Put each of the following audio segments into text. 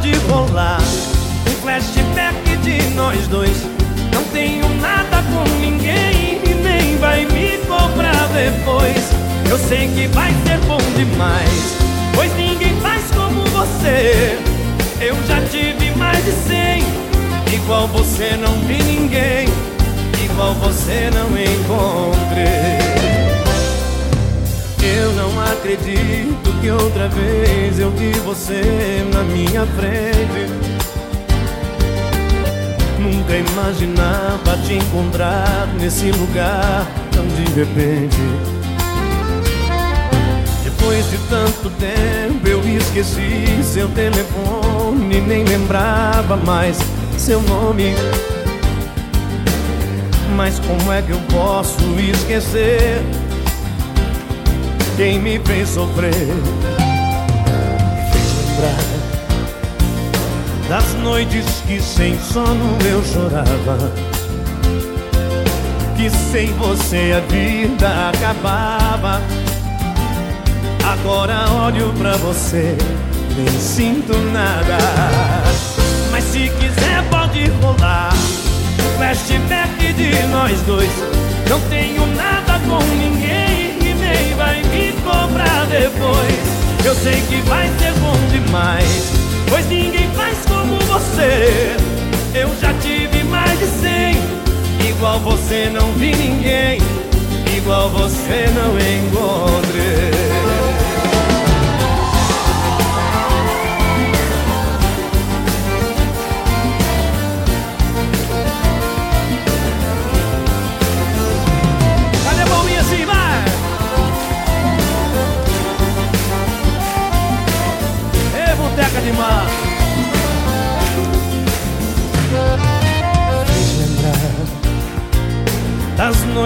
pode rolar um flashback de nós dois. Não tenho nada com ninguém e nem vai me cobrar depois. Eu sei que vai ser bom demais, pois ninguém faz como você. Eu já tive mais de cem, igual você não vi ninguém, igual você não encontrei. Eu não acredito que outra vez eu vi você na minha frente. Nunca imaginava te encontrar nesse lugar tão de repente. Depois de tanto tempo eu esqueci seu telefone, nem lembrava mais seu nome. Mas como é que eu posso esquecer? Quem me fez sofrer. Me fez lembrar Das noites que sem sono eu chorava. Que sem você a vida acabava. Agora olho pra você, nem sinto nada. Mas se quiser pode rolar. Flashback de nós dois. Não tenho nada com ninguém Eu sei que vai ser bom demais Pois ninguém faz como você. Eu já tive mais de cem Igual você não vi ninguém Igual você não encontrei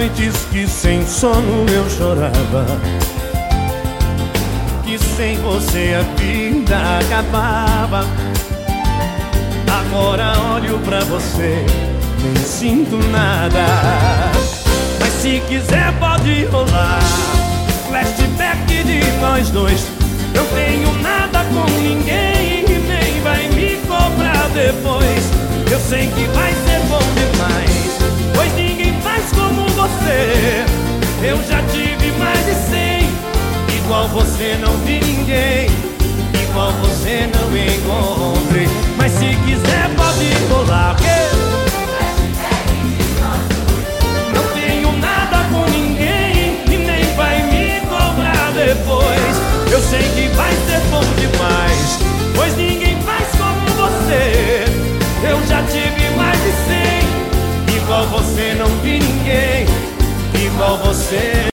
noites que sem sono eu chorava. Que sem você a vida acabava. Agora olho pra você, nem sinto nada. Mas se quiser pode rolar flashback de nós dois. Não tenho nada com ninguém depois Eu sei que ninguém Igual você não encontrei Mas se quiser pode rolar Não tenho nada com ninguém E nem vai me cobrar depois. Eu sei que